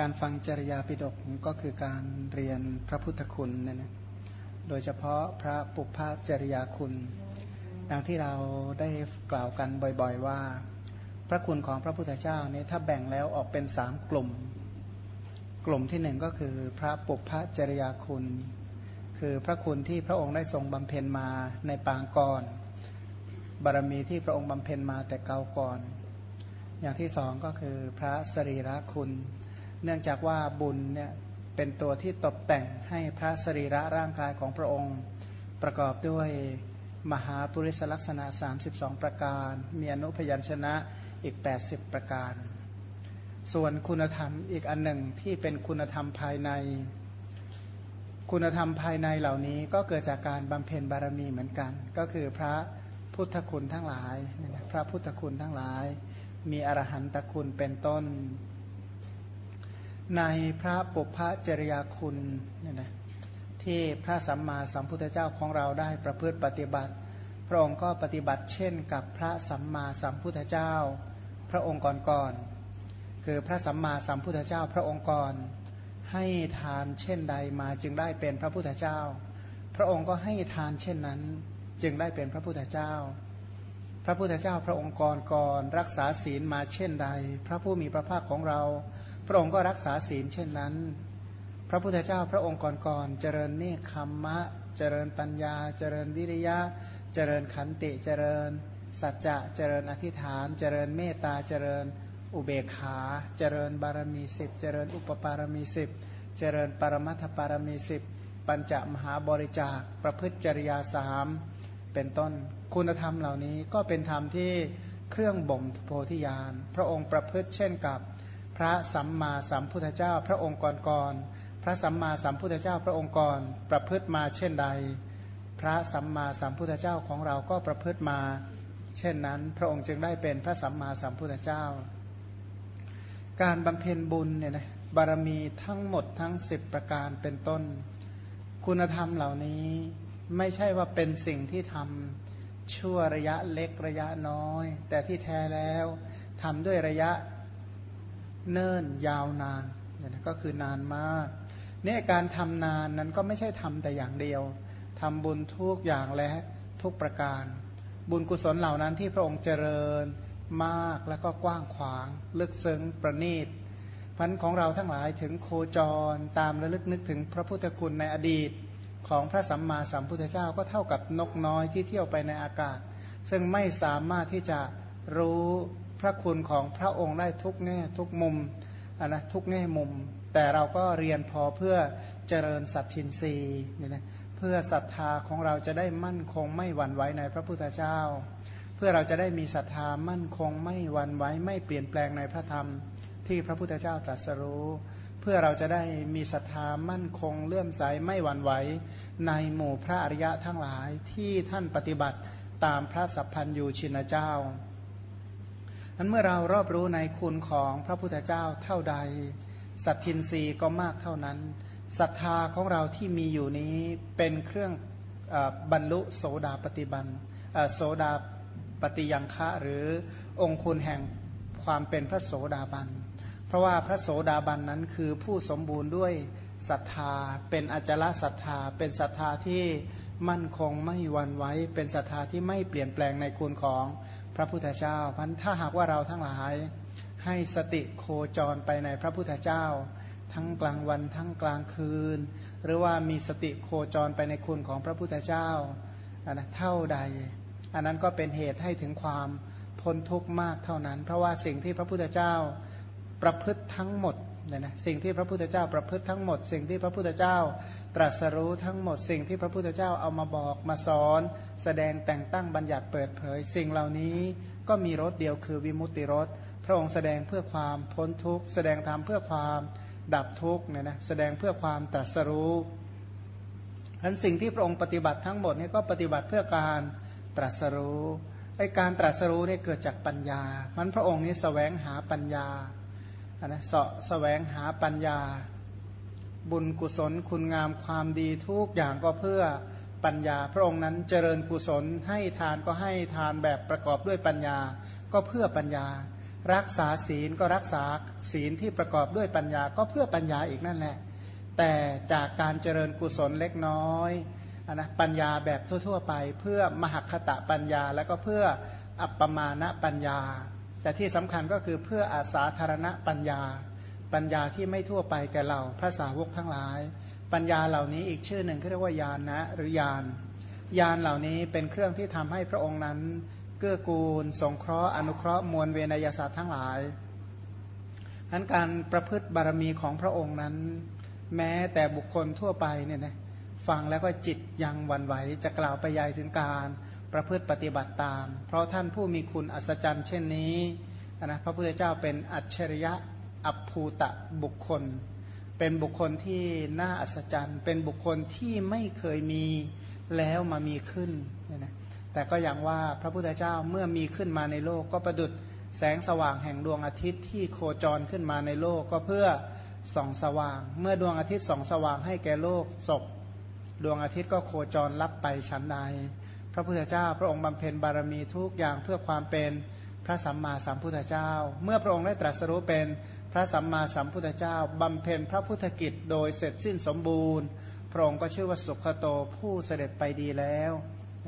การฟังจริยาปิฎกก็คือการเรียนพระพุทธคุณนะนะโดยเฉพาะพระปุพพจริยาคุณ ดังที่เราได้กล่าวกันบ่อยๆว่า พระคุณของพระพุทธเจ้านี้ถ้าแบ่งแล้วออกเป็นสามกลุ่ม กลุ่มที่หนึ่งก็คือพระปุพพจริยาคุณ คือพระคุณที่พระองค์ได้ทรงบำเพ็ญมาในปางก่อน บารมีที่พระองค์บำเพ็ญมาแต่เก่าก่อน อย่างที่สองก็คือพระสรีระคุณ เนื่องจากว่าบุญเนี่ยเป็นตัวที่ตกแต่งให้พระสรีระร่างกายของพระองค์ ประกอบด้วยมหาปุริสลักษณะ 32 ประการ มีอนุพยัญชนะอีก 80 ประการ ส่วนคุณธรรมอีกอันหนึ่งที่เป็นคุณธรรมภายใน คุณธรรมภายในเหล่านี้ก็เกิดจากการบำเพ็ญบารมีเหมือนกัน ก็คือพระพุทธคุณทั้งหลาย พระพุทธคุณทั้งหลาย มีอรหันตคุณเป็นต้น ในพระปุพพจริยาคุณเนี่ยนะที่พระสัมมาสัมพุทธเจ้าของเราได้ประพฤติปฏิบัติ พระองค์ก็ปฏิบัติเช่นกับพระสัมมาสัมพุทธเจ้า พระองค์ก่อนๆคือพระสัมมาสัมพุทธเจ้าพระองค์ก่อนให้ทานเช่นใดมาจึงได้เป็นพระพุทธเจ้า พระองค์ก็ให้ทานเช่นนั้นจึงได้เป็นพระพุทธเจ้า พระพุทธเจ้าพระองค์ก่อนก่อนรักษาศีลมาเช่นใด พระผู้มีพระภาคของเรา พระองค์ก็รักษาศีลเช่นนั้น พระพุทธเจ้าพระองค์ก่อนๆเจริญเนคขมมะ เจริญปัญญา เจริญวิริยะ เจริญขันติ เจริญ สัจจะ เจริญอธิษฐาน เจริญเมตตา เจริญอุเบกขา เจริญบารมีสิบเจริญอุปปารมีสิบเจริญปรมัตถปารมีสิบปัญจมหาบริจาค ประพฤติจริยาสามเป็นต้นคุณธรรมเหล่านี้ก็เป็นธรรมที่เครื่องบ่มโพธิญาณ พระองค์ประพฤติเช่นกับ ระสัมมาสัมพุทธเจ้าพระองค์ก่อนๆพระสัมมาสัมพุทธเจ้าพระองค์ก่อนประพฤติมาเช่นใด พระสัมมาสัมพุทธเจ้าของเราก็ประพฤติมา เช่นนั้น พระองค์จึงได้เป็นพระสัมมาสัมพุทธเจ้า การบำเพ็ญบุญเนี่ยนะบารมีทั้งหมดทั้งสิบประการเป็นต้น คุณธรรมเหล่านี้ไม่ใช่ว่าเป็นสิ่งที่ทำชั่วระยะเล็กระยะน้อย แต่ที่แท้แล้วทำด้วยระยะ เนิ่นยาวนานเนี่ยนะก็คือนานมากเนี่ยการทำนานนั้นก็ไม่ใช่ทำแต่อย่างเดียวทำบุญทุกอย่างและทุกประการ บุญกุศลเหล่านั้นที่พระองค์เจริญมากแล้วก็กว้างขวางลึกซึ้งประณีตพันของเราทั้งหลายถึงโคจรตามระลึกนึกถึงพระพุทธคุณในอดีตของพระสัมมาสัมพุทธเจ้าก็เท่ากับนกน้อยที่เที่ยวไปในอากาศ ซึ่งไม่สามารถที่จะรู้ พระคุณของพระองค์ได้ทุกแง่ทุกมุมนนะทุกแง่มุม แต่เราก็เรียนพอเพื่อเจริญสัตทินรีนี่นะเพื่อศรัทธาของเราจะได้มั่นคงไม่หวั่นไหวในพระพุทธเจ้า เพื่อเราจะได้มีศรัทธามั่นคงไม่หวั่นไหวไม่เปลี่ยนแปลงในพระธรรมที่พระพุทธเจ้าตรัสรู้ เพื่อเราจะได้มีศรัทธามั่นคงเลื่อมใสไม่หวั่นไหวในหมู่พระอริยะทั้งหลายที่ท่านปฏิบัติตามพระสัพพัญยูชินเจ้า นั้นเมื่อเรารอบรู้ในคุณของพระพุทธเจ้าเท่าใด สัตทินรีก็มากเท่านั้นศรัทธาของเราที่มีอยู่นี้เป็นเครื่องบรรลุโสดาปฏิบันโสดาปฏิยังคะหรือองคุณแห่งความเป็นพระโสดาบัน เพราะว่าพระโสดาบันนั้นคือผู้สมบูรณ์ด้วยศรัทธา เป็นอจลศรัทธา เป็นศรัทธาที่มั่นคงไม่หวั่นไหวเป็นศรัทธาที่ไม่เปลี่ยนแปลงในคุณของ พระพุทธเจ้าพันถ้าหากว่าเราทั้งหลายให้สติโคจรไปในพระพุทธเจ้า ทั้งกลางวันทั้งกลางคืน หรือว่ามีสติโคจรไปในคุณของพระพุทธเจ้าอันนะเท่าใด อันนั้นก็เป็นเหตุให้ถึงความพ้นทุกข์มากเท่านั้น เพราะว่าสิ่งที่พระพุทธเจ้าประพฤติทั้งหมดเนี่ยนะสิ่งที่พระพุทธเจ้าประพฤติทั้งหมด สิ่งที่พระพุทธเจ้า ตรัสรู้ทั้งหมดสิ่งที่พระพุทธเจ้าเอามาบอกมาสอน แสดงแต่งตั้งบัญญัติเปิดเผย สิ่งเหล่านี้ก็มีรถเดียวคือวิมุตติรถพระองค์แสดงเพื่อความพ้นทุกข์ แสดงธรรมเพื่อความดับทุกข์เนี่ยนะแสดงเพื่อความตรัสรู้อันสิ่งที่พระองค์ปฏิบัติทั้งหมดนี่ก็ปฏิบัติเพื่อการตรัสรู้ไอการตรัสรู้นี่เกิดจากปัญญา มันพระองค์นี้สแสวงหาปัญญานะเสาะแสวงหาปัญญา บุญกุศลคุณงามความดีทุกอย่างก็เพื่อปัญญา พระองค์นั้นเจริญกุศลให้ทานก็ให้ทานแบบประกอบด้วยปัญญา ก็เพื่อปัญญา รักษาศีลก็รักษาศีลที่ประกอบด้วยปัญญา ก็เพื่อปัญญาอีกนั่นแหละ แต่จากการเจริญกุศลเล็กน้อยอนนะปัญญาแบบทั่ว ๆ ไป เพื่อมหคตะปัญญา แล้วก็เพื่ออัปปมาณปัญญา แต่ที่สำคัญก็คือเพื่ออาสาธารณปัญญา ปัญญาที่ไม่ทั่วไปแก่เราพระสาวกทั้งหลาย ปัญญาเหล่านี้อีกชื่อหนึ่งเรียกว่ายานนะหรือยานยานเหล่านี้เป็นเครื่องที่ทำให้พระองค์นั้น เกื้อกูล สงเคราะห์อนุเคราะห์มวลเวนยศาสตร์ทั้งหลายทั้นการประพฤติบารมีของพระองค์นั้น แม้แต่บุคคลทั่วไปเนี่ยนะฟังแล้วก็จิตยังวันไหวจะกล่าวไปยายถึงการประพฤติปฏิบัติตาม เพราะท่านผู้มีคุณอัศจรรย์เช่นนี้นะพระพุทธเจ้าเป็นอัจฉริยะ อัภูตะบุคคล เป็นบุคคลที่น่าอัศจรรย์ เป็นบุคคลที่ไม่เคยมีแล้วมามีขึ้นเนี่ยนะแต่ก็อย่างว่าพระพุทธเจ้าเมื่อมีขึ้นมาในโลกก็ประดุดแสงสว่างแห่งดวงอาทิตย์ที่โคจรขึ้นมาในโลกก็เพื่อส่องสว่าง เมื่อดวงอาทิตย์ส่องสว่างให้แก่โลกศพดวงอาทิตย์ก็โคจรลับไปชั้นใด พระพุทธเจ้า พระองค์บำเพ็ญบารมีทุกอย่างเพื่อความเป็นพระสัมมาสัมพุทธเจ้า เมื่อพระองค์ได้ตรัสรู้เป็น พระสัมมาสัมพุทธเจ้าบำเพ็ญพระพุทธกิจโดยเสร็จสิ้นสมบูรณ์ พระองค์ก็ชื่อว่าสุขโตผู้เสด็จไปดีแล้ว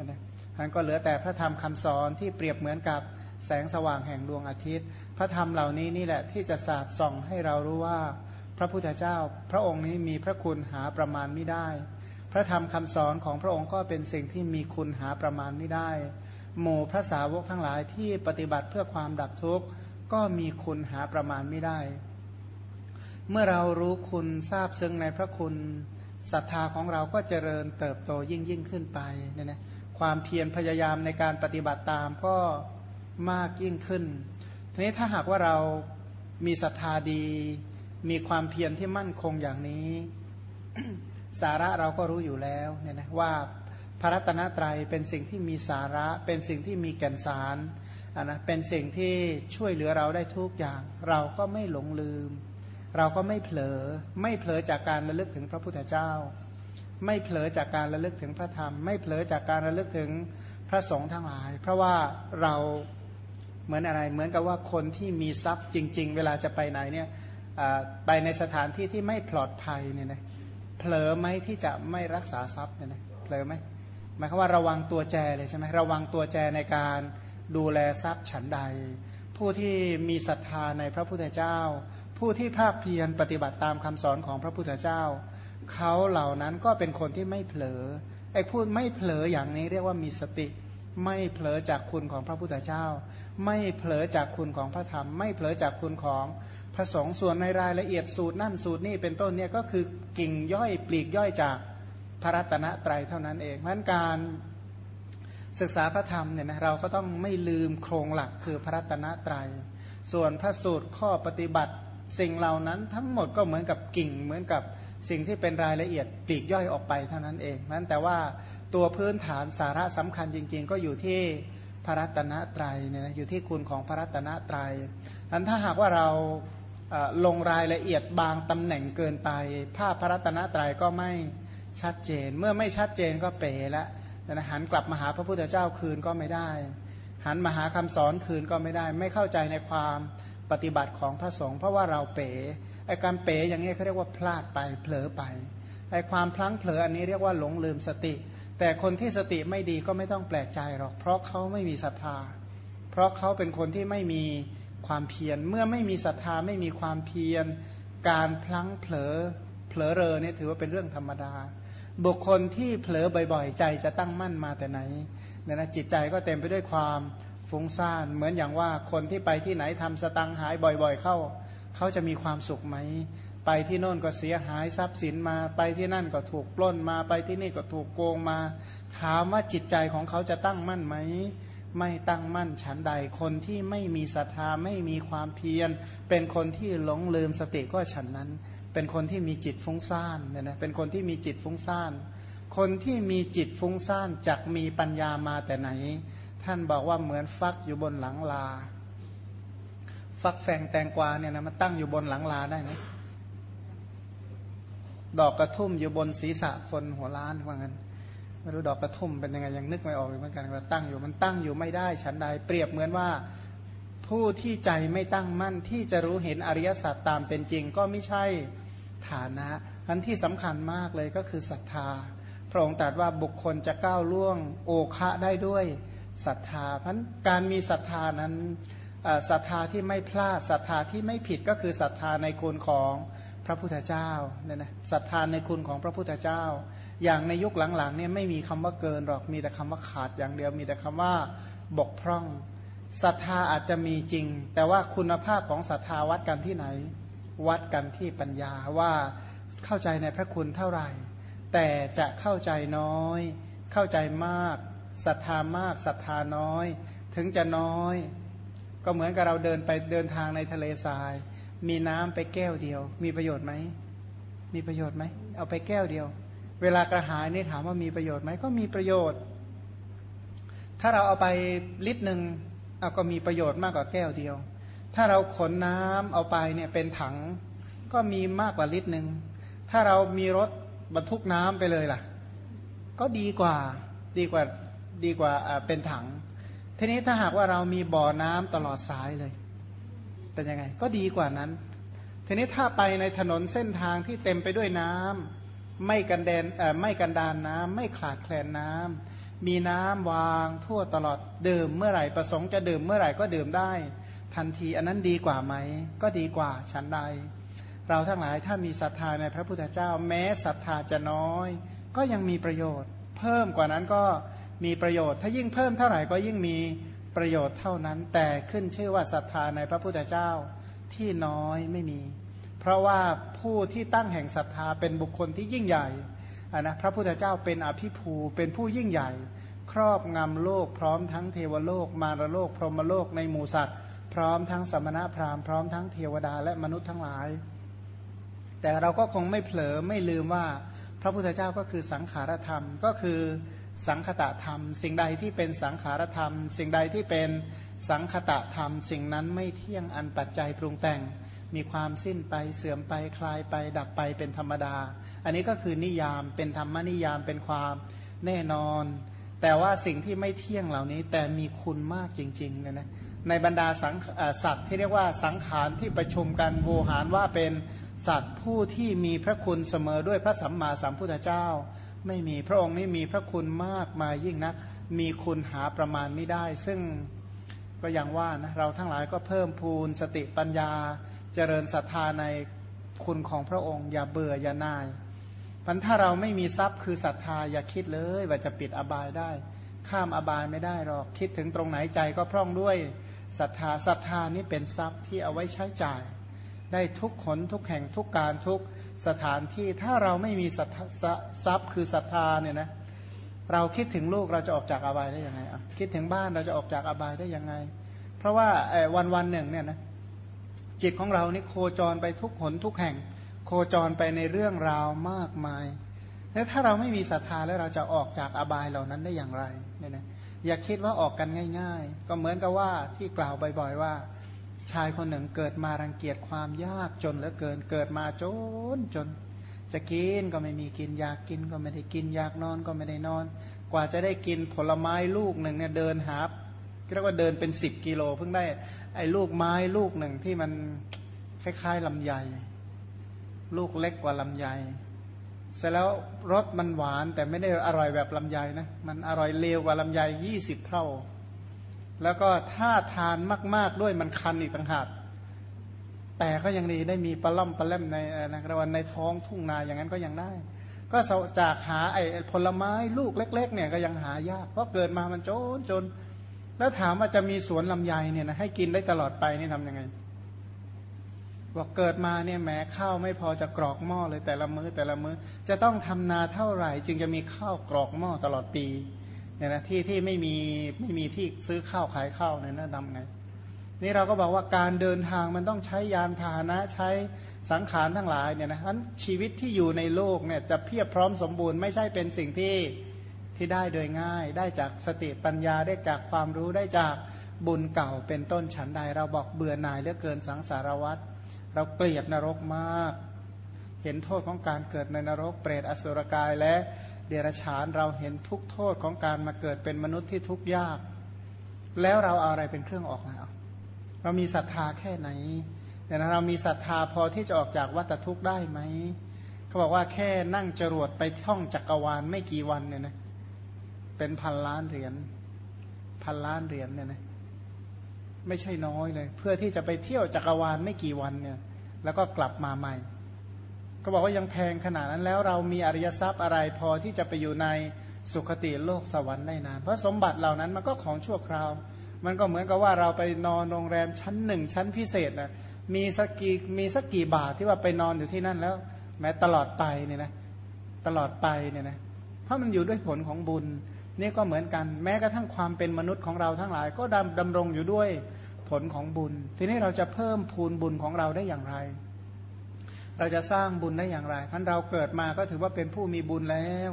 นะท่านก็เหลือแต่พระธรรมคำสอนที่เปรียบเหมือนกับแสงสว่างแห่งดวงอาทิตย์ พระธรรมเหล่านี้นี่แหละที่จะสาดส่องให้เรารู้ว่า พระพุทธเจ้า พระองค์นี้มีพระคุณหาประมาณไม่ได้ พระธรรมคำสอนของพระองค์ก็เป็นสิ่งที่มีคุณหาประมาณไม่ได้ หมู่พระสาวกทั้งหลายที่ปฏิบัติเพื่อความดับทุกข์ ก็มีคุณหาประมาณไม่ได้ เมื่อเรารู้คุณทราบซึ้งในพระคุณศรัทธาของเราก็เจริญเติบโตยิ่งยิ่งขึ้นไปเนี่ยนะความเพียรพยายามในการปฏิบัติตามก็มากยิ่งขึ้น ทีนี้ถ้าหากว่าเรามีศรัทธาดี มีความเพียรที่มั่นคงอย่างนี้ สาระเราก็รู้อยู่แล้วเนี่ยนะว่าพระรัตนตรัยเป็นสิ่งที่มีสาระเป็นสิ่งที่มีแก่นสาร นนะเป็นสิ่งที่ช่วยเหลือเราได้ทุกอย่าง เราก็ไม่หลงลืม เราก็ไม่เผลอไม่เผลอจากการระลึกถึงพระพุทธเจ้า ไม่เผลอจากการระลึกถึงพระธรรม ไม่เผลอจากการระลึกถึงพระสงฆ์ทั้งหลาย เพราะว่าเราเหมือนอะไรเหมือนกับว่าคนที่มีทรัพย์จริง ๆ เวลาจะไปไหนเนี่ยไปในสถานที่ที่ไม่ปลอดภัยเนี่ยนะเผลอไหมที่จะไม่รักษาทรัพย์เนี่ยนะเผลอไหมหมายความว่าระวังตัวแจเลยใช่ไหมระวังตัวแจในการ ดูแลทรัพย์ฉันใด ผู้ที่มีศรัทธาในพระพุทธเจ้า ผู้ที่ภาคเพียรปฏิบัติตามคำสอนของพระพุทธเจ้า เขาเหล่านั้นก็เป็นคนที่ไม่เผลอไอ้พูดไม่เผลออย่างนี้เรียกว่ามีสติ ไม่เผลอจากคุณของพระพุทธเจ้า ไม่เผลอจากคุณของพระธรรม ไม่เผลอจากคุณของพระสงฆ์ส่วนในรายละเอียดสูตรนั่นสูตรนี่เป็นต้นเนี่ยก็คือกิ่งย่อยปลีกย่อยจากพระรัตนตรัยเท่านั้นเองเพราะการ ศึกษาพระธรรมเนี่ยนะเราก็ต้องไม่ลืมโครงหลักคือพระรัตนตรัย ส่วนพระสูตรข้อปฏิบัติ สิ่งเหล่านั้นทั้งหมดก็เหมือนกับกิ่ง เหมือนกับสิ่งที่เป็นรายละเอียดปลีกย่อยออกไปเท่านั้นเองนั้นแต่ว่าตัวพื้นฐานสาระสำคัญจริง ๆ ก็อยู่ที่พระรัตนตรัยเนี่ยอยู่ที่คุณของพระรัตนตรัยนั้นถ้าหากว่าเราลงรายละเอียดบางตำแหน่งเกินไป ภาพพระรัตนตรัยก็ไม่ชัดเจน เมื่อไม่ชัดเจนก็เป๋ละ นะหันกลับมาหาพระพุทธเจ้าคืนก็ไม่ได้ หันมาหาคำสอนคืนก็ไม่ได้ ไม่เข้าใจในความปฏิบัติของพระสงฆ์เพราะว่าเราเป๋ไอการเป๋อย่างนี้เขาเรียกว่าพลาดไปเผลอไปไอความพลั้งเผลออันนี้เรียกว่าหลงลืมสติ แต่คนที่สติไม่ดีก็ไม่ต้องแปลกใจหรอก เพราะเขาไม่มีศรัทธา เพราะเขาเป็นคนที่ไม่มีความเพียรเมื่อไม่มีศรัทธาไม่มีความเพียร การพลั้งเผลอเผลอเรอเนี่ยถือว่าเป็นเรื่องธรรมดา บุคคลที่เผลอบ่อยๆ ใจจะตั้งมั่นมาแต่ไหนเนี่ยนะจิตใจก็เต็มไปด้วยความฟุ้งซ่านเหมือนอย่างว่าคนที่ไปที่ไหนทำสตังหายบ่อยๆ เข้า เขาจะมีความสุขไหม ไปที่โน่นก็เสียหายทรัพย์สินมา ไปที่นั่นก็ถูกปล้นมาไปที่นี่ก็ถูกโกงมา ถามว่าจิตใจของเขาจะตั้งมั่นไหมไม่ตั้งมั่นฉันใดคนที่ไม่มีศรัทธาไม่มีความเพียร เป็นคนที่หลงลืมสติก็ฉันนั้น เป็นคนที่มีจิตฟุ้งซ่านเนี่ยนะเป็นคนที่มีจิตฟุ้งซ่าน คนที่มีจิตฟุ้งซ่านจักมีปัญญามาแต่ไหน ท่านบอกว่าเหมือนฟักอยู่บนหลังลา ฟักแฝงแตงกวาเนี่ยนะมันตั้งอยู่บนหลังลาได้ไหมดอกกระทุ่มอยู่บนศีรษะคนหัวล้านว่างั้นไม่รู้ดอกกระทุ่มเป็นยังไงยังนึกไม่ออกเหมือนกันว่าตั้งอยู่มันตั้งอยู่ไม่ได้ฉันใดเปรียบเหมือนว่าผู้ที่ใจไม่ตั้งมั่นที่จะรู้เห็นอริยสัจตามเป็นจริงก็ไม่ใช่ ฐานะอันที่สำคัญมากเลยก็คือศรัทธา พระองค์ตรัสว่าบุคคลจะก้าวล่วงโอคะได้ด้วยศรัทธาเพราะการมีศรัทธานั้นศรัทธาที่ไม่พลาดศรัทธาที่ไม่ผิดก็คือศรัทธาในคุณของพระพุทธเจ้าเนี่ยนะศรัทธาในคุณของพระพุทธเจ้า อย่างในยุคหลังๆเนี่ยไม่มีคำว่าเกินหรอกมีแต่คำว่าขาดอย่างเดียว มีแต่คำว่าบกพร่องศรัทธาอาจจะมีจริง แต่ว่าคุณภาพของศรัทธาวัดกันที่ไหน วัดกันที่ปัญญาว่าเข้าใจในพระคุณเท่าไหร่ แต่จะเข้าใจน้อย เข้าใจมากศรัทธามากศรัทธาน้อย ถึงจะน้อย ก็เหมือนกับเราเดินไปเดินทางในทะเลทราย มีน้ำไปแก้วเดียว มีประโยชน์ไหมมีประโยชน์ไหมเอาไปแก้วเดียว เวลากระหายนี่ถามว่ามีประโยชน์ไหมก็มีประโยชน์ ถ้าเราเอาไปลิตรหนึ่งเอาก็มีประโยชน์มากกว่าแก้วเดียว ถ้าเราขนน้ำเอาไปเนี่ยเป็นถังก็มีมากกว่าลิตรหนึ่ง ถ้าเรามีรถบรรทุกน้ำไปเลยล่ะ ก็ดีกว่าดีกว่าดีกว่าเป็นถัง ทีนี้ถ้าหากว่าเรามีบ่อน้ำตลอดสายเลย เป็นยังไง ก็ดีกว่านั้น ทีนี้ถ้าไปในถนนเส้นทางที่เต็มไปด้วยน้ำไม่กันแดนไม่กันดานน้ำไม่ขาดแคลนน้ำมีน้ำวางทั่วตลอดดื่มเมื่อไหร่ประสงค์จะดื่มเมื่อไหร่ก็ดื่มได้ ทันทีอันนั้นดีกว่าไหม ก็ดีกว่าชั้นใด เราทั้งหลายถ้ามีศรัทธาในพระพุทธเจ้า แม้ศรัทธาจะน้อย ก็ยังมีประโยชน์ เพิ่มกว่านั้นก็มีประโยชน์ ถ้ายิ่งเพิ่มเท่าไหร่ก็ยิ่งมีประโยชน์เท่านั้น แต่ขึ้นชื่อว่าศรัทธาในพระพุทธเจ้าที่น้อยไม่มี เพราะว่าผู้ที่ตั้งแห่งศรัทธาเป็นบุคคลที่ยิ่งใหญ่นะพระพุทธเจ้าเป็นอภิภูเป็นผู้ยิ่งใหญ่ ครอบงำโลกพร้อมทั้งเทวโลกมารโลก พรหมโลกในหมู่สัตว์ พร้อมทั้งสมณะพราหมณ์พร้อมทั้งเทวดาและมนุษย์ทั้งหลาย แต่เราก็คงไม่เผลอไม่ลืมว่าพระพุทธเจ้าก็คือสังขารธรรมก็คือสังคตะธรรม สิ่งใดที่เป็นสังขารธรรม สิ่งใดที่เป็นสังคตะธรรม สิ่งนั้นไม่เที่ยงอันปัจจัยปรุงแต่ง มีความสิ้นไปเสื่อมไปคลายไป ดับไปเป็นธรรมดา อันนี้ก็คือนิยามเป็นธรรมนิยามเป็นความแน่นอน แต่ว่าสิ่งที่ไม่เที่ยงเหล่านี้แต่มีคุณมากจริงๆนะนะ ในบรรดาสังสัตว์ที่เรียกว่าสังขารที่ประชุมกันโวหารว่าเป็นสัตว์ผู้ที่มีพระคุณเสมอด้วยพระสัมมาสัมพุทธเจ้า ไม่มีพระองค์นี้มีพระคุณมากมายิ่งนัก มีคุณหาประมาณไม่ได้ ซึ่งก็อย่างว่านะเราทั้งหลายก็เพิ่มพูนสติปัญญา เจริญศรัทธาในคุณของพระองค์ อย่าเบื่ออย่านายพันถ้าเราไม่มีทรัพย์คือศรัทธาอย่าคิดเลยว่าจะปิดอบายได้ ข้ามอบายไม่ได้หรอกคิดถึงตรงไหนใจก็พร่องด้วย ศรัทธาศรัทธานี้เป็นทรัพย์ที่เอาไว้ใช้จ่าย ได้ทุกขนทุกแห่งทุกการทุกสถานที่ถ้าเราไม่มีทรัพย์คือศรัทธาเนี่ยนะเราคิดถึงลูกเราจะออกจากอบายได้ยังไงอะคิดถึงบ้านเราจะออกจากอบายได้ยังไง เพราะว่าวันวันหนึ่งเนี่ยนะจิตของเรานี่โคจรไปทุกหนทุกแห่ง โคจรไปในเรื่องราวมากมายแล้วถ้าเราไม่มีศรัทธาแล้วเราจะออกจากอบายเหล่านั้นได้อย่างไรเนี่ยนะ อย่าคิดว่าออกกันง่าย ๆ ก็เหมือนกับว่าที่กล่าวบ่อย ๆ ว่า ชายคนหนึ่งเกิดมารังเกียจความยากจนเหลือเกินเกิดมาจนจน จะกินก็ไม่มีกินอยากกินก็ไม่ได้กินอยากนอนก็ไม่ได้นอน กว่าจะได้กินผลไม้ลูกหนึ่งเนี่ยเดินหาเรียกว่าเดินเป็นสิบกิโลเพิ่งได้ไอ้ลูกไม้ลูกหนึ่งที่มันคล้ายๆลำไยลูกเล็กกว่าลำไย เสร็จแล้วรสมันหวานแต่ไม่ได้อร่อยแบบลำไยนะ มันอร่อยเลวกว่าลำไยยี่สิบเท่า แล้วก็ถ้าทานมาก ๆด้วยมันคันอีกต่างหากแต่ก็ยังดีได้มีปลาล่อมปลาเล่มในนะวันในท้องทุ่งนาอย่างนั้นก็ยังได้ ก็จากหาไอ้ผลไม้ลูกเล็ก ๆ เนี่ยก็ยังหายากเพราะเกิดมามันจนจน แล้วถามว่าจะมีสวนลำไยเนี่ยนะให้กินได้ตลอดไปนี่ทำยังไง บอกเกิดมาเนี่ยแม้ข้าวไม่พอจะกรอกหม้อเลยแต่ละมือ้อแต่ละมือ้อจะต้องทำนาเท่าไหร่ จึงจะมีข้าวกรอกหม้อตลอดปีเนี่ยนะที่ที่ไม่มีไม่มีที่ซื้อข้าวขายข้าวเนี่ยนะทำไงนี่เราก็บอกว่าการเดินทางมันต้องใช้ยานพาหนะใช้สังขารทั้งหลายเนี่ยนะนั้นชีวิตที่อยู่ในโลกเนี่ยจะเพียบพร้อมสมบูรณ์ไม่ใช่เป็นสิ่งที่ที่ได้โดยง่าย ได้จากสติปัญญาได้จากความรู้ได้จากบุญเก่าเป็นต้นฉันใดเราบอกเบื่อหน่ายเหลือเกินสังสารวัตร เราเกลียดนรกมาก เห็นโทษของการเกิดในนรก เปรตอสุรกายและเดรัจฉานเราเห็นทุกโทษของการมาเกิดเป็นมนุษย์ที่ทุกข์ยาก แล้วเราเอาอะไรเป็นเครื่องออกแล้วเรามีศรัทธาแค่ไหนแต่เรามีศรัทธาพอที่จะออกจากวัฏทุกข์ได้ไหมเขาบอกว่าแค่นั่งจรวดไปท่องจักรวาลไม่กี่วันเนี่ยนะเป็นพันล้านเหรียญพันล้านเหรียญเนี่ยนะ ไม่ใช่น้อยเลย เพื่อที่จะไปเที่ยวจักรวาลไม่กี่วันเนี่ย แล้วก็กลับมาใหม่ ก็บอกว่ายังแพงขนาดนั้นแล้วเรามีอริยทรัพย์อะไรพอที่จะไปอยู่ในสุคติโลกสวรรค์ได้นาน เพราะสมบัติเหล่านั้นมันก็ของชั่วคราว มันก็เหมือนกับว่าเราไปนอนโรงแรมชั้นหนึ่งชั้นพิเศษนะมีสักกี่มีสักกี่บาทที่ว่าไปนอนอยู่ที่นั่นแล้ว แม้ตลอดไปเนี่ยนะตลอดไปเนี่ยนะเพราะมันอยู่ด้วยผลของบุญ นี่ก็เหมือนกัน แม้กระทั่งความเป็นมนุษย์ของเราทั้งหลาย ก็ดำดำรงอยู่ด้วยผลของบุญ ทีนี้เราจะเพิ่มพูนบุญของเราได้อย่างไร เราจะสร้างบุญได้อย่างไรท่านเราเกิดมาก็ถือว่าเป็นผู้มีบุญแล้ว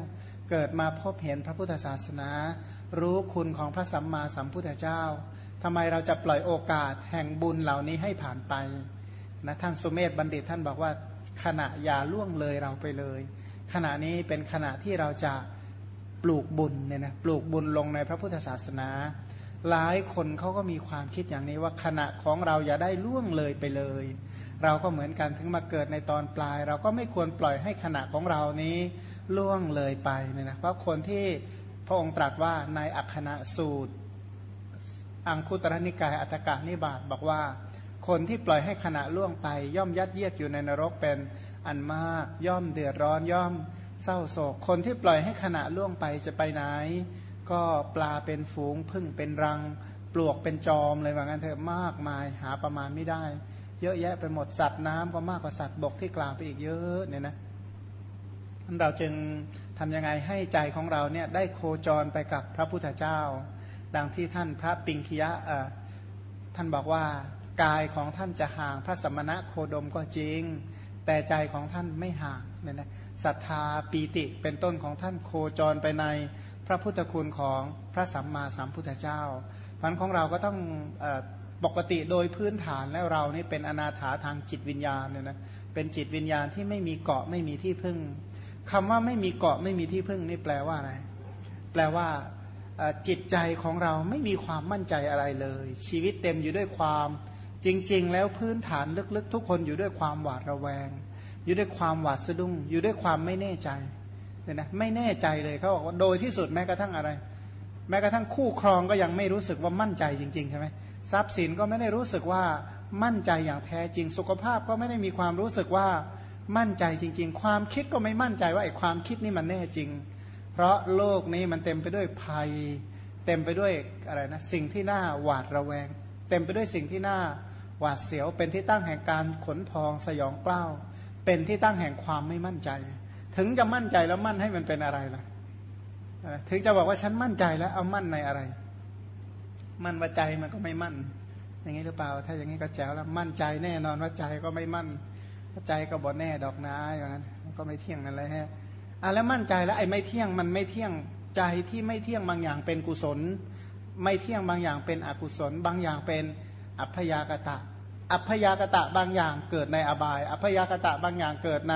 เกิดมาพบเห็นพระพุทธศาสนา รู้คุณของพระสัมมาสัมพุทธเจ้าทำไมเราจะปล่อยโอกาสแห่งบุญเหล่านี้ให้ผ่านไปนะท่านสุเมธบัณฑิตท่านบอกว่าขณะอย่าล่วงเลยเราไปเลย ขณะนี้เป็นขณะที่เราจะ ปลูกบุญเนี่ยนะปลูกบุญลงในพระพุทธศาสนา หลายคนเขาก็มีความคิดอย่างนี้ว่าขณะของเราอย่าได้ล่วงเลยไปเลย เราก็เหมือนกันถึงมาเกิดในตอนปลาย เราก็ไม่ควรปล่อยให้ขณะของเรานี้ล่วงเลยไปเนี่ยนะเพราะคนที่พระองค์ตรัสว่าในอัคคณะสูตร อังคุตรนิกายอัตกานิบาตบอกว่า คนที่ปล่อยให้ขณะล่วงไป ย่อมยัดเยียดอยู่ในนรกเป็นอันมาก ย่อมเดือดร้อนย่อม เศร้าโศก คนที่ปล่อยให้ขณะล่วงไปจะไปไหน ก็ปลาเป็นฝูงพึ่งเป็นรัง ปลวกเป็นจอมเลยว่างั้นเถอะมากมายหาประมาณไม่ได้ เยอะแยะไปหมดสัตว์น้ำก็มากกว่าสัตว์บกที่กล่าวไปอีกเยอะเนี่ยนะเราจึงทํำยังไงให้ใจของเราเนี่ยได้โคจรไปกับพระพุทธเจ้า ดังที่ท่านพระปิงคียะท่านบอกว่ากายของท่านจะห่างพระสมณะโคดมก็จริง แต่ใจของท่านไม่ห่าง เนี่ยนะศรัทธาปีติเป็นต้นของท่านโคจรไปในพระพุทธคุณของพระสัมมาสัมพุทธเจ้าพันของเราก็ต้องปกติโดยพื้นฐานแล้วเรานี่เป็นอนาถาทางจิตวิญญาณเนี่ยนะเป็นจิตวิญญาณที่ไม่มีเกาะไม่มีที่พึ่งคำว่าไม่มีเกาะไม่มีที่พึ่งนี่แปลว่าอะไรแปลว่าจิตใจของเราไม่มีความมั่นใจอะไรเลย ชีวิตเต็มอยู่ด้วยความจริง ๆ แล้วพื้นฐานลึกๆ ทุกคนอยู่ด้วยความหวาดระแวง อยู่ด้วยความหวาดสะดุ้ง อยู่ด้วยความไม่แน่ใจเนี่ยนะไม่แน่ใจเลยเขาบอกว่าโดยที่สุดแม้กระทั่งอะไร แม้กระทั่งคู่ครองก็ยังไม่รู้สึกว่ามั่นใจจริงๆใช่ไหมทรัพย์สินก็ไม่ได้รู้สึกว่ามั่นใจอย่างแท้จริง สุขภาพก็ไม่ได้มีความรู้สึกว่ามั่นใจจริง ๆ ความคิดก็ไม่มั่นใจว่าไอ้ความคิดนี่มันแน่จริง เพราะโลกนี้มันเต็มไปด้วยภัย เต็มไปด้วยอะไรนะสิ่งที่น่าหวาดระแวง เต็มไปด้วยสิ่งที่น่าหวาดเสียวเป็นที่ตั้งแห่งการขนพองสยองกล้าว เป็นที่ตั้งแห่งความไม่มั่นใจ ถึงจะมั่นใจแล้วมั่นให้มันเป็นอะไรล่ะถึงจะบอกว่าฉันมั่นใจแล้วเอามั่นในอะไร มั่นว่าใจมันก็ไม่มั่น อย่างนี้หรือเปล่า ถ้าอย่างนี้ก็แจ๋วแล้วมั่นใจแน่นอนว่าใจก็ไม่มั่นใจก็บ่แน่ดอกนาอย่างนั้นก็ไม่เที่ยงนั่นแหละฮะอะแล้วมั่นใจแล้วไอ้ไม่เที่ยงมันไม่เที่ยงใจที่ไม่เที่ยงบางอย่างเป็นกุศล ไม่เที่ยงบางอย่างเป็นอกุศล บางอย่างเป็นอัพยากตะ อัพยากตะบางอย่างเกิดในอบาย อัพยากตะบางอย่างเกิดใน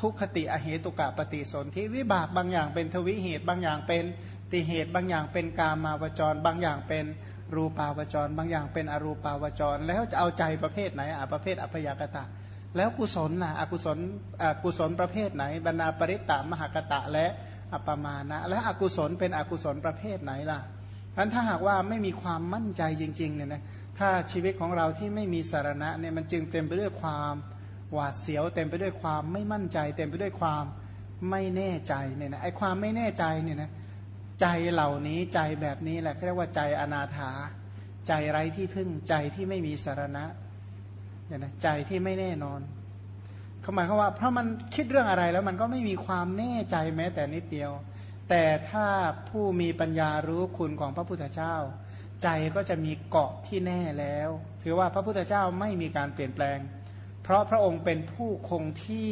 ทุกขติอเหตุกะปฏิสนธิวิบากบางอย่างเป็นทวิเหตุ บางอย่างเป็นติเหตุบางอย่างเป็นกามาวจร บางอย่างเป็นรูปาวจร บางอย่างเป็นอรูปาวจร แล้วจะเอาใจประเภทไหนอะประเภทอัพยากตะ แล้วกุศลนะอกุศลกุศลประเภทไหน บรรณาปริตตามหากตะและอัปมานะและอกุศลเป็นอกุศลประเภทไหนล่ะฉะนั้นถ้าหากว่าไม่มีความมั่นใจจริงๆเนี่ยนะ ถ้าชีวิตของเราที่ไม่มีสารณะเนี่ยมันจึงเต็มไปด้วยความหวาดเสียว เต็มไปด้วยความไม่มั่นใจ เต็มไปด้วยความไม่แน่ใจเนี่ยนะไอ้ความไม่แน่ใจเนี่ยนะใจเหล่านี้ใจแบบนี้แหละเรียกว่าใจอนาถา ใจไร้ที่พึ่งใจที่ไม่มีสารณะเนี่ยนะใจที่ไม่แน่นอนเขาหมายความว่าเพราะมันคิดเรื่องอะไรแล้วมันก็ไม่มีความแน่ใจแม้แต่นิดเดียว แต่ถ้าผู้มีปัญญารู้คุณของพระพุทธเจ้า ใจก็จะมีเกาะที่แน่แล้ว ถือว่าพระพุทธเจ้าไม่มีการเปลี่ยนแปลง เพราะพระองค์เป็นผู้คงที่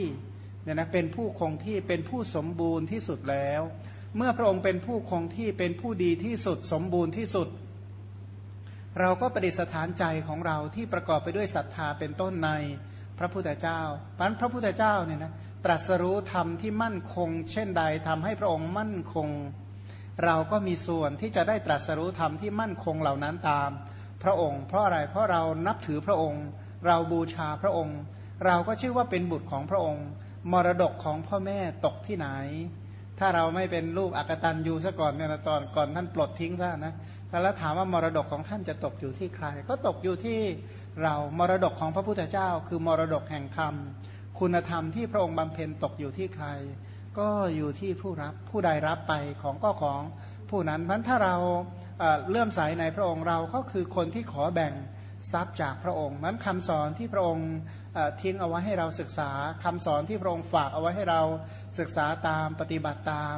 เนี่ยนะเป็นผู้คงที่เป็นผู้สมบูรณ์ที่สุดแล้ว เมื่อพระองค์เป็นผู้คงที่เป็นผู้ดีที่สุดสมบูรณ์ที่สุด เราก็ประดิษฐานใจของเราที่ประกอบไปด้วยศรัทธาเป็นต้นในพระพุทธเจ้าเพราะพระพุทธเจ้าเนี่ยนะตรัสรู้ธรรมที่มั่นคง เช่นใดทำให้พระองค์มั่นคง เราก็มีส่วนที่จะได้ตรัสรู้ธรรมที่มั่นคงเหล่านั้นตาม พระองค์ เพราะอะไรเพราะเรานับถือพระองค์ เราบูชาพระองค์ เราก็ชื่อว่าเป็นบุตรของพระองค์ มรดกของพ่อแม่ตกที่ไหน ถ้าเราไม่เป็นลูกอักตันยูซะก่อนเนี่ยตอนก่อนท่านปลดทิ้งซะนะแล้วถามว่ามรดกของท่านจะตกอยู่ที่ใคร ก็ตกอยู่ที่เรามรดกของพระพุทธเจ้า คือมรดกแห่งธรรมคุณธรรมที่พระองค์บำเพ็ญตกอยู่ที่ใคร ก็อยู่ที่ผู้รับผู้ใดรับไปของก็ของผู้นั้นเพราะถ้าเราเลื่อมใสในพระองค์เราก็คือคนที่ขอแบ่งทรัพย์จากพระองค์นั้นคำสอนที่พระองค์ทิ้งเอาไว้ให้เราศึกษาคำสอนที่พระองค์ฝากเอาไว้ให้เราศึกษาตามปฏิบัติตาม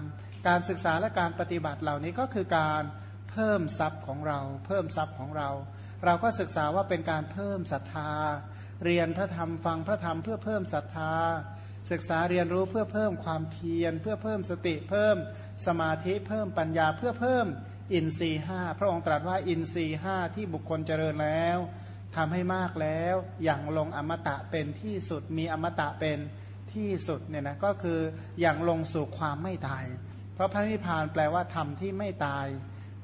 การศึกษาและการปฏิบัติเหล่านี้ก็คือการเพิ่มทรัพย์ของเรา เพิ่มทรัพย์ของเรา เราก็ศึกษาว่าเป็นการเพิ่มศรัทธา เรียนพระธรรมฟังพระธรรมเพื่อเพิ่มศรัทธา ศึกษาเรียนรู้เพื่อเพิ่มความเพียร เพื่อเพิ่มสติเพิ่มสมาธิเพิ่มปัญญาเพื่อเพิ่มอินทรีห้าพระองค์ตรัสว่าอินทรีห้าที่บุคคลเจริญแล้วทำให้มากแล้วอย่างลงอมตะเป็นที่สุดมีอมตะเป็นที่สุดเนี่ยนะก็คืออย่างลงสู่ความไม่ตาย เพราะพระนิพพานแปลว่าธรรมที่ไม่ตาย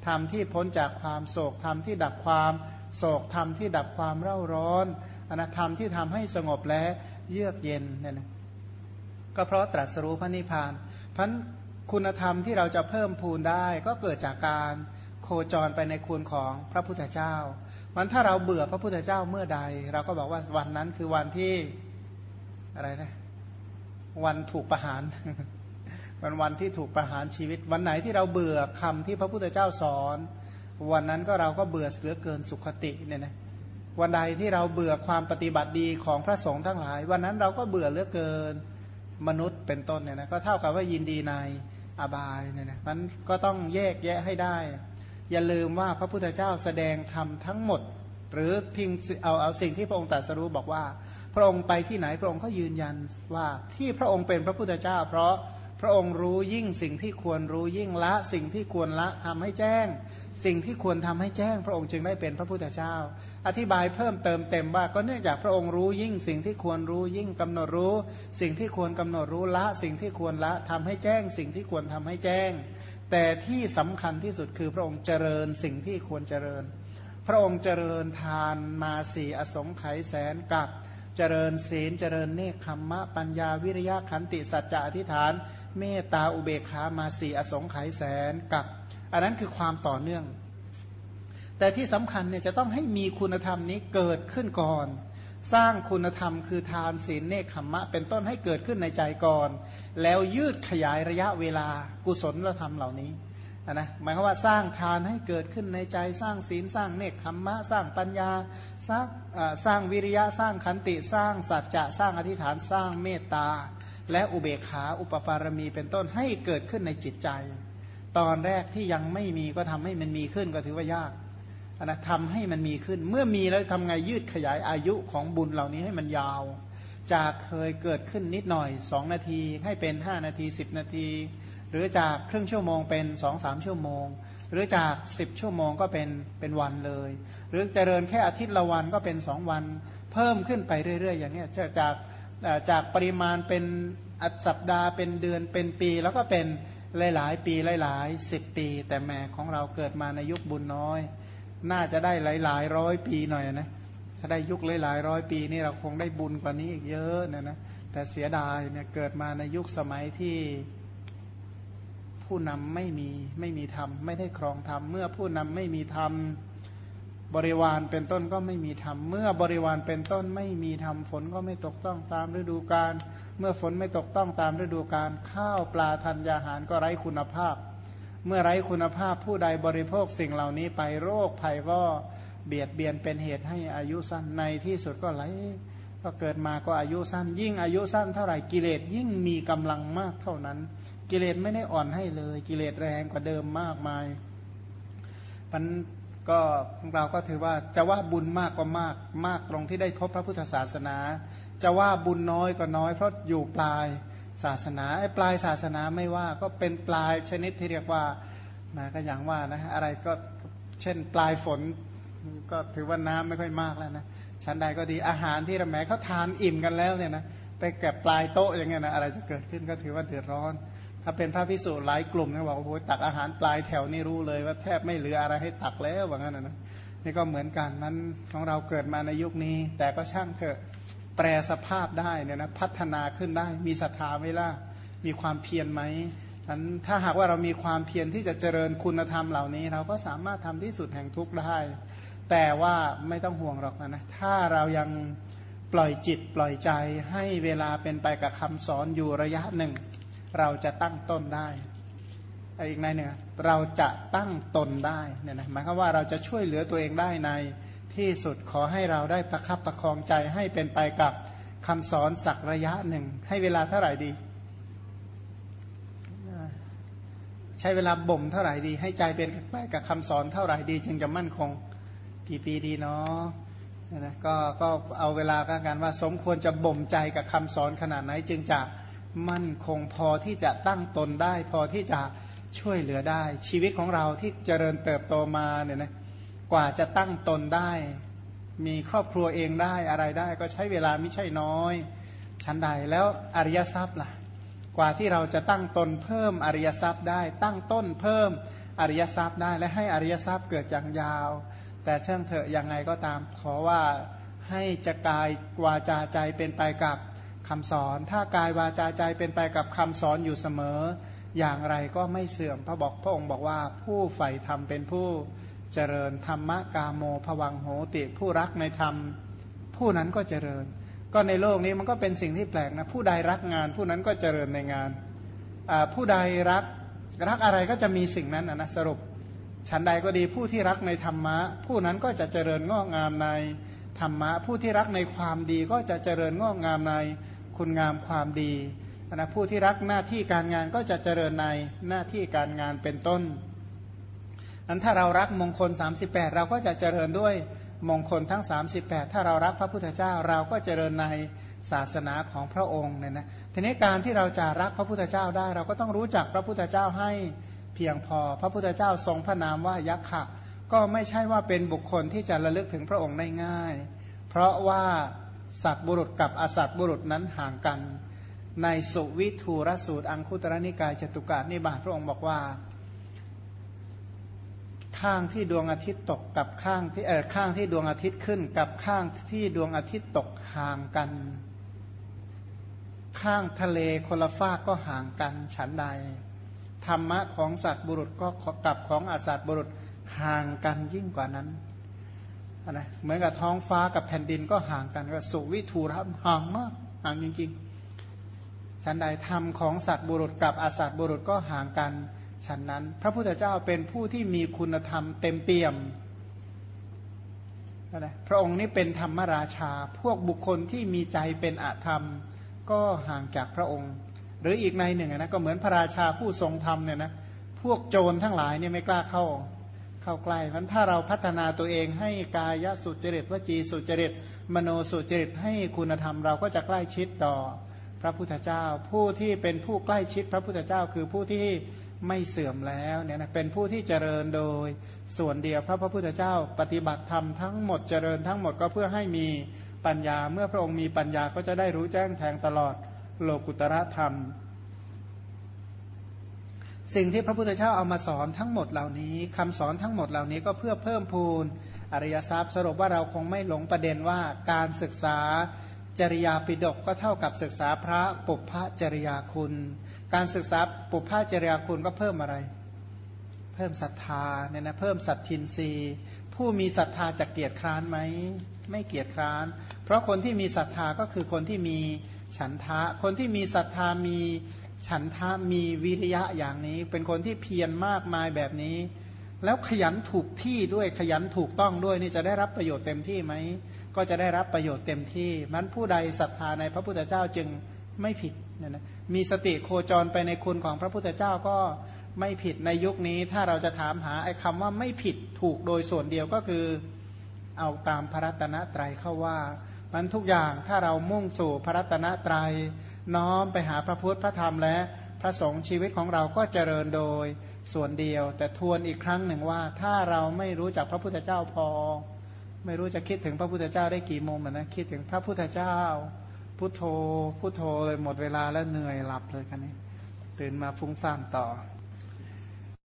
ธรรมที่พ้นจากความโศกธรรมที่ดับความโศกธรรมที่ดับความเร่าร้อนอนธรรมที่ทำให้สงบและเยือกเย็นเนี่ยนะ ก็เพราะตรัสรู้พระนิพพานพันคุณธรรมที่เราจะเพิ่มพูนได้ก็เกิดจากการโคจรไปในคุณของพระพุทธเจ้ามันถ้าเราเบื่อพระพุทธเจ้าเมื่อใด เราก็บอกว่าวันนั้นคือวันที่อะไรนะ วันถูกประหารวันวันที่ถูกประหารชีวิต วันไหนที่เราเบื่อคำที่พระพุทธเจ้าสอน วันนั้นก็เราก็เบื่อเหลือเกินสุขติเนี่ยนะวันใดที่เราเบื่อความปฏิบัติดีของพระสงฆ์ทั้งหลาย วันนั้นเราก็เบื่อเลือเกิน มนุษย์เป็นต้นเนี่ยนะก็เท่ากับว่ายินดีในอบายเนี่ยนะมันก็ต้องแยกแยะให้ได้ อย่าลืมว่าพระพุทธเจ้าแสดงธรรมทั้งหมด หรือทิ้งเอาเอาสิ่งที่พระองค์ตรัสรู้บอกว่า พระองค์ไปที่ไหนพระองค์ก็ยืนยันว่าที่พระองค์เป็นพระพุทธเจ้า เพราะพระองค์รู้ยิ่งสิ่งที่ควรรู้ยิ่งละ สิ่งที่ควรละทำให้แจ้ง สิ่งที่ควรทำให้แจ้ง พระองค์จึงได้เป็นพระพุทธเจ้า อธิบายเพิ่มเติมเต็มว่าก็เนื่องจากพระองค์รู้ยิ่งสิ่งที่ควรรู้ยิ่งกำหนดรู้ สิ่งที่ควรกำหนดรู้ละ สิ่งที่ควรละทำให้แจ้ง สิ่งที่ควรทำให้แจ้ง แต่ที่สำคัญที่สุดคือพระองค์เจริญสิ่งที่ควรเจริญ พระองค์เจริญทานมาสีอสงไขยแสนกับเจริญศีลเจริญเนคขมมะปัญญาวิริยะขันติสัจจะอธิษฐาน เมตตาอุเบกขามาสี่อสงไขยแสนกับ อันนั้นคือความต่อเนื่อง แต่ที่สำคัญเนี่ยจะต้องให้มีคุณธรรมนี้เกิดขึ้นก่อน สร้างคุณธรรมคือทานศีลเนคขมมะ เป็นต้นให้เกิดขึ้นในใจก่อน แล้วยืดขยายระยะเวลากุศลธรรมเหล่านี้นะหมายความว่าสร้างทานให้เกิดขึ้นในใจสร้างศีลสร้างเนคขมมะ สร้างปัญญา สร้างสร้างวิริยะสร้างขันติสร้างสัจจะสร้างอธิษฐานสร้างเมตตา และอุเบกขาอุปปารมีเป็นต้นให้เกิดขึ้นในจิตใจ ตอนแรกที่ยังไม่มีก็ทำให้มันมีขึ้นก็ถือว่ายาก นะทำให้มันมีขึ้น เมื่อมีแล้วทำไงยืดขยายอายุของบุญเหล่านี้ให้มันยาว จากเคยเกิดขึ้นนิดหน่อยสองนาที ให้เป็นห้านาทีสิบนาที หรือจากครึ่งชั่วโมงเป็นสองสามชั่วโมง หรือจากสิบชั่วโมงก็เป็นเป็นวันเลย หรือเจริญแค่อาทิตย์ละวันก็เป็นสองวัน เพิ่มขึ้นไปเรื่อย ๆ อย่างนี้จะจากจากปริมาณเป็นอัสัปดาห์เป็นเดือนเป็นปีแล้วก็เป็นหลาย ๆ ปีหลายๆสิบปี แต่แม่ของเราเกิดมาในยุคบุญน้อย น่าจะได้หลายๆร้อยปีหน่อยนะถ้าได้ยุคหลายๆร้อยปีนี่เราคงได้บุญกว่านี้อีกเยอะนะนะแต่เสียดายเนี่ยเกิดมาในยุคสมัยที่ผู้นำไม่มีไม่มีธรรมไม่ได้ครองธรรมเมื่อผู้นำไม่มีธรรมบริวารเป็นต้นก็ไม่มีธรรมเมื่อบริวารเป็นต้นไม่มีธรรมฝนก็ไม่ตกต้องตามฤดูกาลเมื่อฝนไม่ตกต้องตามฤดูกาลข้าวปลาธัญญาหารก็ไร้คุณภาพ เมื่อไร้คุณภาพผู้ใดบริโภคสิ่งเหล่านี้ไปโรคภัยก็เบียดเบียนเป็นเหตุให้อายุสั้นในที่สุดก็ไหลก็เกิดมาก็อายุสั้น ยิ่งอายุสั้นเท่าไหร่กิเลสยิ่งมีกำลังมากเท่านั้น กิเลสไม่ได้อ่อนให้เลย กิเลสแรงกว่าเดิมมากมายมันก็เราก็ถือว่าจะว่าบุญมากก็มากมากตรงที่ได้พบพระพุทธศาสนา จะว่าบุญน้อยก็น้อยเพราะอยู่ปลาย ศาสนาไอ้ปลายศาสนาไม่ว่าก็เป็นปลายชนิดที่เรียกว่านะก็อย่างว่านะอะไรก็เช่นปลายฝนก็ถือว่าน้ำไม่ค่อยมากแล้วนะชั้นใดก็ดีอาหารที่ระแมเขาทานอิ่มกันแล้วเนี่ยนะไปแก็บปลายโต๊ะอย่างเงี้ยนะอะไรจะเกิดขึ้นก็ถือว่าเดือดร้อน ถ้าเป็นพระพิสุหลายกลุ่มเนี่ยบอกโอ้โหตักอาหารปลายแถวนี่รู้เลยว่าแทบไม่เหลืออะไรให้ตักแล้วว่างั้นนะนี่ก็เหมือนกันนั้นของเราเกิดมาในยุคนี้ แต่ก็ช่างเถอะ แปรสภาพได้เนี่ยนะพัฒนาขึ้นได้ มีศรัทธาไหมล่ะมีความเพียรไหมนั้นถ้าหากว่าเรามีความเพียรที่จะเจริญคุณธรรมเหล่านี้ เราก็สามารถทำที่สุดแห่งทุกข์ได้ แต่ว่าไม่ต้องห่วงหรอกนะถ้าเรายังปล่อยจิตปล่อยใจให้เวลาเป็นไปกับคำสอนอยู่ระยะหนึ่ง เราจะตั้งต้นได้อีกในหนึ่งเราจะตั้งตนได้เนี่ยนะหมายความว่าเราจะช่วยเหลือตัวเองได้ใน ที่สุดขอให้เราได้ประคับประคองใจให้เป็นไปกับคำสอนสักระยะหนึ่ง ให้เวลาเท่าไหร่ดี ใช้เวลาบ่มเท่าไหร่ดี ให้ใจเป็นไปกับคำสอนเท่าไหร่ดี จึงจะมั่นคงกี่ปีดีเนาะนะก็ก็เอาเวลากันว่า สมควรจะบ่มใจกับคำสอนขนาดไหน จึงจะมั่นคงพอที่จะตั้งตนได้ พอที่จะช่วยเหลือได้ ชีวิตของเราที่เจริญเติบโตมาเนี่ยนะ กว่าจะตั้งตนได้ มีครอบครัวเองได้อะไรได้ ก็ใช้เวลาไม่ใช่น้อยชั้นใดแล้วอริยทรัพย์ล่ะ กว่าที่เราจะตั้งตนเพิ่มอริยทรัพย์ได้ ตั้งต้นเพิ่มอริยทรัพย์ได้ และให้อริยทรัพย์เกิดอย่างยาว แต่เชื่อเถอะยังไงก็ตาม ขอว่าให้จะกายวาจาใจเป็นไปกับคำสอน ถ้ากายวาจาใจเป็นไปกับคำสอนอยู่เสมอ อย่างไรก็ไม่เสื่อมพระบอกพระองค์บอกว่าผู้ใฝ่ธรรมเป็นผู้ เจริญ ธรรมะกาโมภวังโหติ ผู้รักในธรรม ผู้นั้นก็เจริญ ก็ในโลกนี้มันก็เป็นสิ่งที่แปลกนะผู้ใดรักงาน ผู้นั้นก็เจริญในงานผู้ใดรักรักอะไรก็จะมีสิ่งนั้นนะสรุปฉันใดก็ดีผู้ที่รักในธรรมะ ผู้นั้นก็จะเจริญงอกงามในธรรมะ ผู้ที่รักในความดีก็จะเจริญงอกงามในคุณงามความดีนะผู้ที่รักหน้าที่การงานก็จะเจริญในหน้าที่การงานเป็นต้น อันถ้าเรารักมงคล 38 เราก็จะเจริญด้วยมงคลทั้ง 38 ถ้าเรารักพระพุทธเจ้าเราก็เจริญในศาสนาของพระองค์เนี่ยนะทีนี้การที่เราจะรักพระพุทธเจ้าได้ เราก็ต้องรู้จักพระพุทธเจ้าให้เพียงพอ พระพุทธเจ้าทรงพระนามว่ายักษ์ะก็ไม่ใช่ว่าเป็นบุคคลที่จะระลึกถึงพระองค์ได้ง่าย เพราะว่าสัตบุรุษกับอสัตบุรุษนั้นห่างกัน ในสุวิทูรสูตร อังคุตรนิกายจตุกานิบาตพระองค์บอกว่า ข้างที่ดวงอาทิตย์ตกกับข้างที่เออข้างที่ดวงอาทิตย์ขึ้น กับข้างที่ดวงอาทิตย์ตกห่างกัน ข้างทะเลคนละฟากก็ห่างกันฉันใด ธรรมะของสัตว์บุรุษก็กับของอาสัตว์บุรุษห่างกันยิ่งกว่านั้นนะเหมือนกับท้องฟ้ากับแผ่นดินก็ห่างกันก็สุวิทูรัห่างมากห่างจริงๆฉันใดธรรมของสัตว์บุรุษกับอาสัตว์บุรุษก็ห่างกัน ฉะนั้นพระพุทธเจ้าเป็นผู้ที่มีคุณธรรมเต็มเปี่ยมนะพระองค์นี้เป็นธรรมราชา พวกบุคคลที่มีใจเป็นอธรรม ก็ห่างจากพระองค์ หรืออีกในหนึ่งนะก็เหมือนพระราชาผู้ทรงธรรมเนี่ยนะพวกโจรทั้งหลายเนี่ยไม่กล้าเข้า เข้าใกล้เพราะถ้าเราพัฒนาตัวเองให้กายสุจริตวจีสุจริต มโนสุจริตให้คุณธรรมเราก็จะใกล้ชิดต่อพระพุทธเจ้า ผู้ที่เป็นผู้ใกล้ชิดพระพุทธเจ้า คือผู้ที่ ไม่เสื่อมแล้วเนี่ยนะเป็นผู้ที่เจริญโดยส่วนเดียวพระพระพุทธเจ้าปฏิบัติธรรมทั้งหมดเจริญทั้งหมดก็เพื่อให้มีปัญญาเมื่อพระองค์มีปัญญาก็จะได้รู้แจ้งแทงตลอดโลกุตระธรรม สิ่งที่พระพุทธเจ้าเอามาสอนทั้งหมดเหล่านี้คำสอนทั้งหมดเหล่านี้ก็เพื่อเพิ่มพูนอริยทรัพย์สรุปว่าเราคงไม่หลงประเด็นว่าการศึกษา จริยาปิฎกก็เท่ากับศึกษาพระปุพพจริยาคุณ การศึกษาปุพพจริยาคุณก็เพิ่มอะไร เพิ่มศรัทธาเนี่ยนะเพิ่มสัตทินรีผู้มีศรัทธาจะเกียรติคร้านไหมไม่เกียรติคร้าน เพราะคนที่มีศรัทธาก็คือคนที่มีฉันทะ คนที่มีศรัทธามีฉันทะมีวิริยะอย่างนี้ เป็นคนที่เพียรมากมายแบบนี้ แล้วขยันถูกที่ด้วยขยันถูกต้องด้วยนี่จะได้รับประโยชน์เต็มที่ไหมก็จะได้รับประโยชน์เต็มที่มันผู้ใดศรัทธาในพระพุทธเจ้าจึงไม่ผิดนะนะมีสติโคจรไปในคุณของพระพุทธเจ้าก็ไม่ผิดในยุคนี้ ถ้าเราจะถามหาไอ้คำว่าไม่ผิดถูกโดยส่วนเดียวก็คือเอาตามพระรัตนตรัยเข้าว่า มันทุกอย่างถ้าเรามุ่งสู่พระรัตนตรัยน้อมไปหาพระพุทธพระธรรมและพระสงฆ์ชีวิตของเราก็เจริญโดย ส่วนเดียว แต่ทวนอีกครั้งหนึ่งว่า ถ้าเราไม่รู้จักพระพุทธเจ้าพอ ไม่รู้จะคิดถึงพระพุทธเจ้าได้กี่โมงเหมือนนะคิดถึงพระพุทธเจ้า พุทโธพุทโธเลยหมดเวลาแล้วเหนื่อยหลับเลยคันนี้ ตื่นมาฟุ้งซ่านต่อ